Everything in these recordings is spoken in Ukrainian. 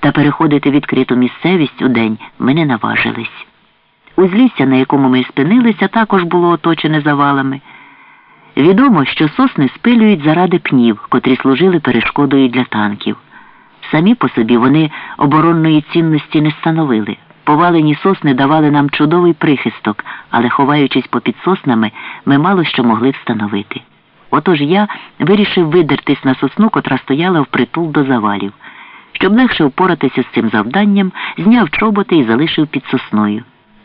та переходити відкриту місцевість у день ми не наважились. Узлісся, на якому ми спинилися, також було оточене завалами. Відомо, що сосни спилюють заради пнів, котрі служили перешкодою для танків. Самі по собі вони оборонної цінності не становили. Повалені сосни давали нам чудовий прихисток, але, ховаючись попід соснами, ми мало що могли встановити. Отож я вирішив видертись на сосну, котра стояла впритул до завалів. Щоб легше впоратися з цим завданням, зняв чоботи і залишив під сосною.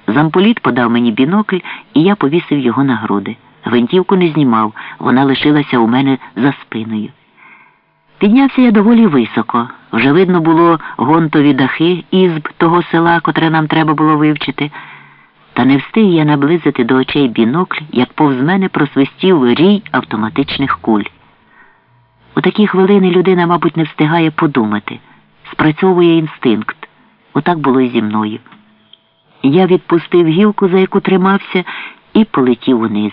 Замполіт подав мені бінокль, і я повісив його на груди. Гвинтівку не знімав, вона лишилася у мене за спиною. Піднявся я доволі високо. Вже видно було гонтові дахи ізб того села, котре нам треба було вивчити. Та не встиг я наблизити до очей бінокль, як повз мене просвистів рій автоматичних куль. У такі хвилини людина, мабуть, не встигає подумати, спрацьовує інстинкт. Отак було і зі мною. Я відпустив гілку, за яку тримався, і полетів униз.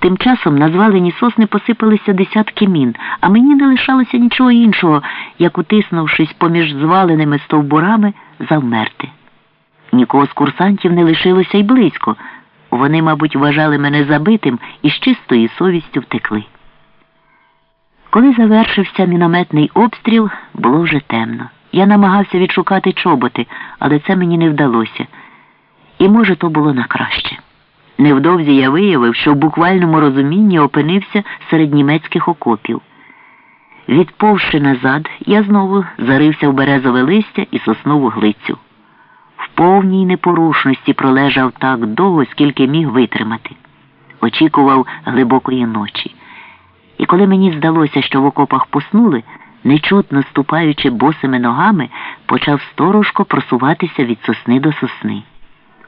Тим часом на звалені сосни посипалися десятки мін, а мені не лишалося нічого іншого, як, утиснувшись поміж зваленими стовбурами, завмерти. Нікого з курсантів не лишилося й близько. Вони, мабуть, вважали мене забитим і з чистою совістю втекли. Коли завершився мінометний обстріл, було вже темно. Я намагався відшукати чоботи, але це мені не вдалося. І, може, то було на краще. Невдовзі я виявив, що в буквальному розумінні опинився серед німецьких окопів. Відповши назад, я знову зарився в березове листя і соснову глицю. В повній непорушності пролежав так довго, скільки міг витримати. Очікував глибокої ночі. І коли мені здалося, що в окопах поснули, нечутно ступаючи босими ногами, почав сторожко просуватися від сосни до сосни.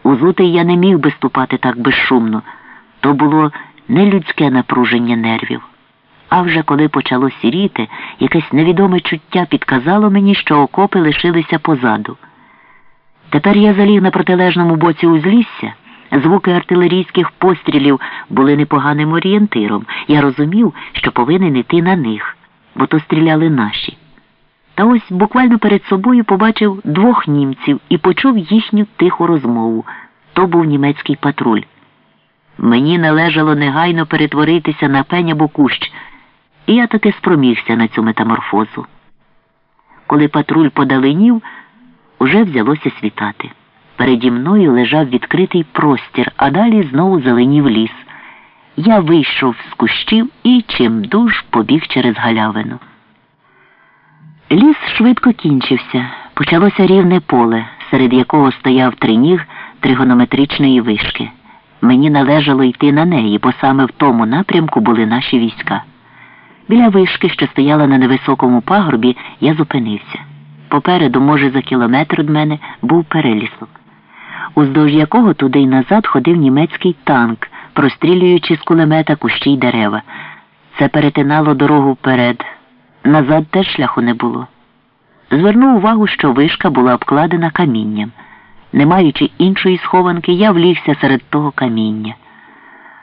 Узутий я не міг би ступати так безшумно. То було не людське напруження нервів. А вже коли почало сіріти, якесь невідоме чуття підказало мені, що окопи лишилися позаду. Тепер я заліг на протилежному боці узлісся. Звуки артилерійських пострілів були непоганим орієнтиром. Я розумів, що повинен йти на них, бо то стріляли наші. Та ось буквально перед собою побачив двох німців і почув їхню тиху розмову. То був німецький патруль. Мені належало негайно перетворитися на пенябу кущ, і я таки спромігся на цю метаморфозу. Коли патруль подаленів, уже взялося світати. Переді мною лежав відкритий простір, а далі знову зеленів ліс. Я вийшов з кущів і чимдуж побіг через галявину. Ліс швидко кінчився. Почалося рівне поле, серед якого стояв триніг тригонометричної вишки. Мені належало йти на неї, бо саме в тому напрямку були наші війська. Біля вишки, що стояла на невисокому пагорбі, я зупинився. Попереду, може, за кілометр від мене був перелісок, уздовж якого туди й назад ходив німецький танк, прострілюючи з кулемета кущі й дерева. Це перетинало дорогу вперед. Назад теж шляху не було. Звернув увагу, що вишка була обкладена камінням. Не маючи іншої схованки, я влігся серед того каміння.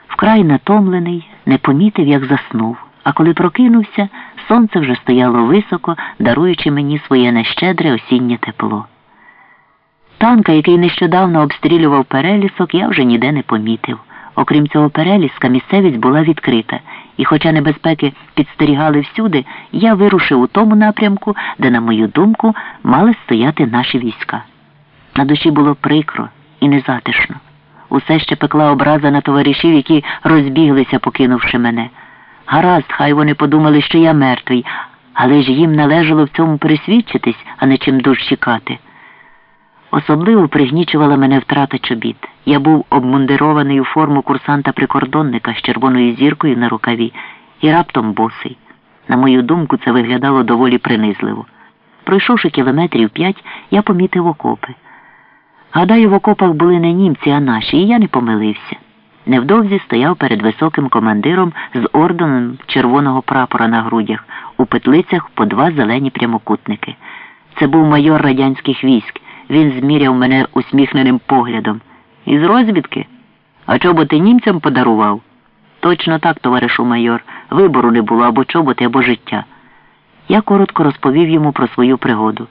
Вкрай натомлений, не помітив, як заснув, а коли прокинувся, сонце вже стояло високо, даруючи мені своє нещедре осіннє тепло. Танка, який нещодавно обстрілював перелісок, я вже ніде не помітив. Окрім цього переліска, місцевість була відкрита, і, хоча небезпеки підстерігали всюди, я вирушив у тому напрямку, де, на мою думку, мали стояти наші війська. На душі було прикро і незатишно. Усе ще пекла образа на товаришів, які розбіглися, покинувши мене. Гаразд, хай вони подумали, що я мертвий, але ж їм належало в цьому пересвідчитись, а не чим душ чекати. Особливо пригнічувала мене втрата чобіт. Я був обмундирований у форму курсанта-прикордонника з червоною зіркою на рукаві і раптом босий. На мою думку, це виглядало доволі принизливо. Пройшовши кілометрів п'ять, я помітив окопи. Гадаю, в окопах були не німці, а наші, і я не помилився. Невдовзі стояв перед високим командиром з орденом червоного прапора на грудях, у петлицях по два зелені прямокутники. Це був майор радянських військ. Він зміряв мене усміхненим поглядом. Із розвідки? А чоботи німцям подарував? Точно так, товаришу майор, вибору не було або чоботи, або життя. Я коротко розповів йому про свою пригоду.